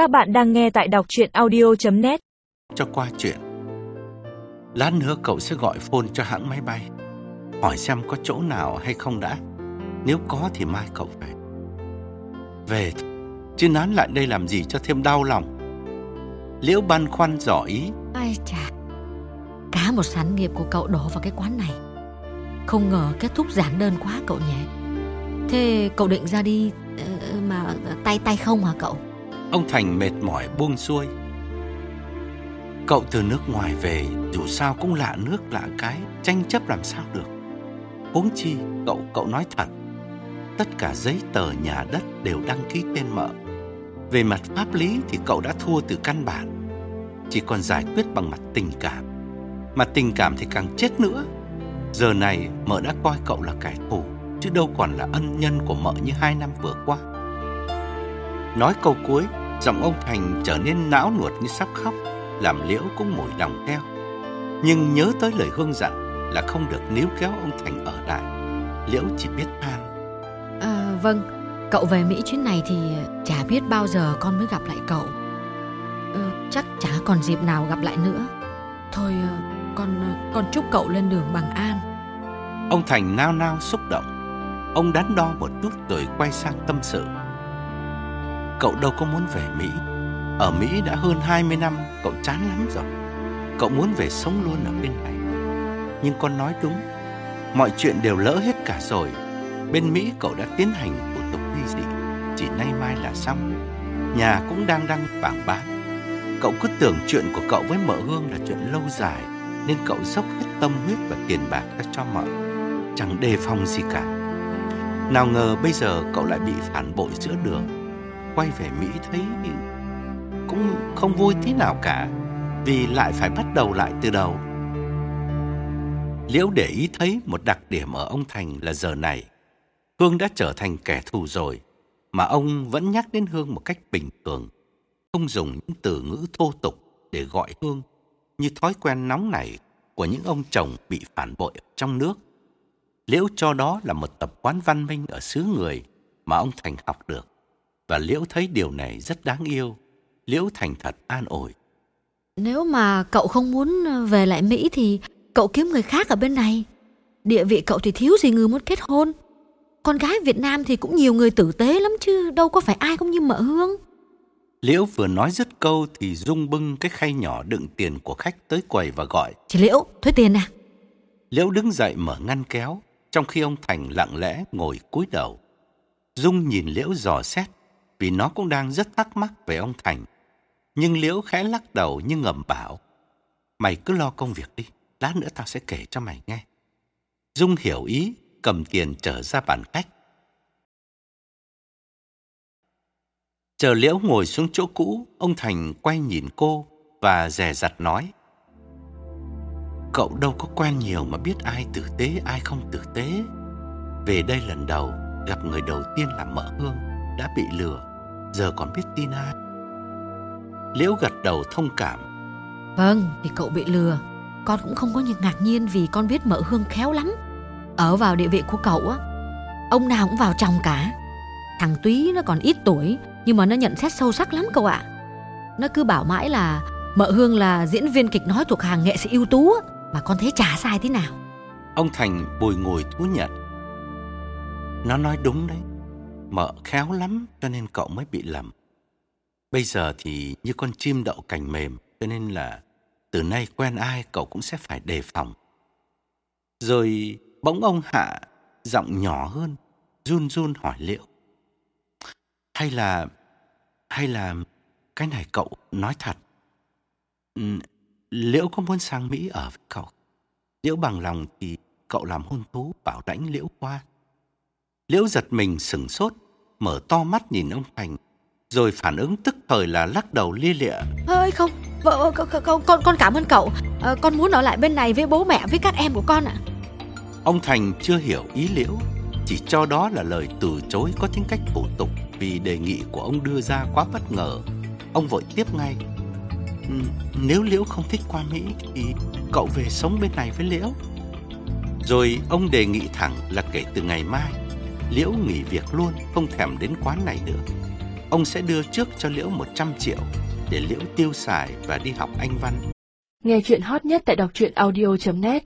Các bạn đang nghe tại đọc chuyện audio.net cho qua chuyện. Lát nữa cậu sẽ gọi phone cho hãng máy bay, hỏi xem có chỗ nào hay không đã. Nếu có thì mai cậu về. Về thôi, chứ nán lại đây làm gì cho thêm đau lòng. Liễu băn khoăn dò ý, Ai chà, cả một sản nghiệp của cậu đổ vào cái quán này. Không ngờ kết thúc giản đơn quá cậu nhỉ. Thế cậu định ra đi ờ, mà tay tay không hả cậu? Ông Thành mệt mỏi buông xuôi. Cậu từ nước ngoài về, dù sao cũng lạ nước lạ cái, tranh chấp làm sao được. Huống chi, cậu cậu nói thật, tất cả giấy tờ nhà đất đều đăng ký tên mợ. Về mặt pháp lý thì cậu đã thua từ căn bản, chỉ còn giải quyết bằng mặt tình cảm. Mà tình cảm thì càng chết nữa. Giờ này mợ đã coi cậu là kẻ thù, chứ đâu còn là ân nhân của mợ như hai năm vừa qua. Nói câu cuối, giọng ông Thành trở nên não nuột như sắp khóc, làm Liễu cũng mỏi lòng theo. Nhưng nhớ tới lời Hương dặn là không được níu kéo ông Thành ở lại. Liễu chỉ biết than. À, vâng, cậu về Mỹ chuyến này thì chả biết bao giờ con mới gặp lại cậu. Ờ, chắc chả còn dịp nào gặp lại nữa. Thôi, ờ, con con chúc cậu lên đường bằng an. Ông Thành nao nao xúc động. Ông đắn đo một chút rồi quay sang tâm sự. Cậu đâu có muốn về Mỹ. Ở Mỹ đã hơn 20 năm, cậu chán lắm rồi. Cậu muốn về sống luôn ở bên này. Nhưng con nói đúng, mọi chuyện đều lỡ hết cả rồi. Bên Mỹ cậu đã tiến hành thủ tục ly dị, chỉ nay mai là xong. Nhà cũng đang đăng bảng bán. Cậu cứ tưởng chuyện của cậu với mợ Hương là chuyện lâu dài, nên cậu dốc hết tâm huyết và tiền bạc ra cho mợ. Chẳng đề phòng gì cả. Nào ngờ bây giờ cậu lại bị phản bội giữa đường. Quay về Mỹ thấy cũng không vui tí nào cả, vì lại phải bắt đầu lại từ đầu. Liễu để ý thấy một đặc điểm ở ông Thành là giờ này. Hương đã trở thành kẻ thù rồi, mà ông vẫn nhắc đến Hương một cách bình thường. Không dùng những từ ngữ thô tục để gọi Hương như thói quen nóng này của những ông chồng bị phản bội trong nước. Liễu cho đó là một tập quán văn minh ở xứ người mà ông Thành học được. Và Liễu thấy điều này rất đáng yêu. Liễu thành thật an ủi. Nếu mà cậu không muốn về lại Mỹ thì cậu kiếm người khác ở bên này. Địa vị cậu thì thiếu gì người muốn kết hôn. Con gái Việt Nam thì cũng nhiều người tử tế lắm chứ đâu có phải ai cũng như mợ Hương. Liễu vừa nói dứt câu thì Dung bưng cái khay nhỏ đựng tiền của khách tới quầy và gọi. Chị Liễu, thuế tiền nè. Liễu đứng dậy mở ngăn kéo, trong khi ông Thành lặng lẽ ngồi cúi đầu. Dung nhìn Liễu dò xét, vì nó cũng đang rất thắc mắc về ông Thành. Nhưng Liễu khẽ lắc đầu như ngầm bảo. Mày cứ lo công việc đi, lát nữa tao sẽ kể cho mày nghe. Dung hiểu ý, cầm tiền trở ra bàn khách. Chờ Liễu ngồi xuống chỗ cũ, ông Thành quay nhìn cô và dè dặt nói. Cậu đâu có quen nhiều mà biết ai tử tế, ai không tử tế. Về đây lần đầu, gặp người đầu tiên là mợ Hương, đã bị lừa, giờ còn biết tin ai. Liễu gật đầu thông cảm. Vâng, thì cậu bị lừa. Con cũng không có những ngạc nhiên vì con biết mợ Hương khéo lắm. Ở vào địa vị của cậu á, ông nào cũng vào chồng cả. Thằng Túy nó còn ít tuổi, nhưng mà nó nhận xét sâu sắc lắm cậu ạ. Nó cứ bảo mãi là mợ Hương là diễn viên kịch nói thuộc hàng nghệ sĩ ưu tú á, mà con thấy chả sai thế nào. Ông Thành bồi ngồi thú nhận. Nó nói đúng đấy. Mợ khéo lắm cho nên cậu mới bị lầm. Bây giờ thì như con chim đậu cành mềm cho nên là từ nay quen ai cậu cũng sẽ phải đề phòng. Rồi bỗng ông Hạ giọng nhỏ hơn, run run hỏi liệu, Hay là, hay là cái này cậu nói thật. Ừ, Liễu có muốn sang Mỹ ở với cậu? Liễu bằng lòng thì cậu làm hôn thú bảo lãnh Liễu qua. Liễu giật mình sừng sốt, mở to mắt nhìn ông Thành, rồi phản ứng tức thời là lắc đầu lia lịa. Ơi không, vợ con, con, con, cảm ơn cậu. Ờ, con muốn ở lại bên này với bố mẹ với các em của con ạ. Ông Thành chưa hiểu ý Liễu, chỉ cho đó là lời từ chối có tính cách thủ tục vì đề nghị của ông đưa ra quá bất ngờ. Ông vội tiếp ngay. "Ừ, Nếu Liễu không thích qua Mỹ thì cậu về sống bên này với Liễu. Rồi ông đề nghị thẳng là kể từ ngày mai, Liễu nghỉ việc luôn, không thèm đến quán này nữa. ông sẽ đưa trước cho Liễu 100 triệu để Liễu tiêu xài và đi học Anh văn. Nghe chuyện hot nhất tại đọc truyện audio.net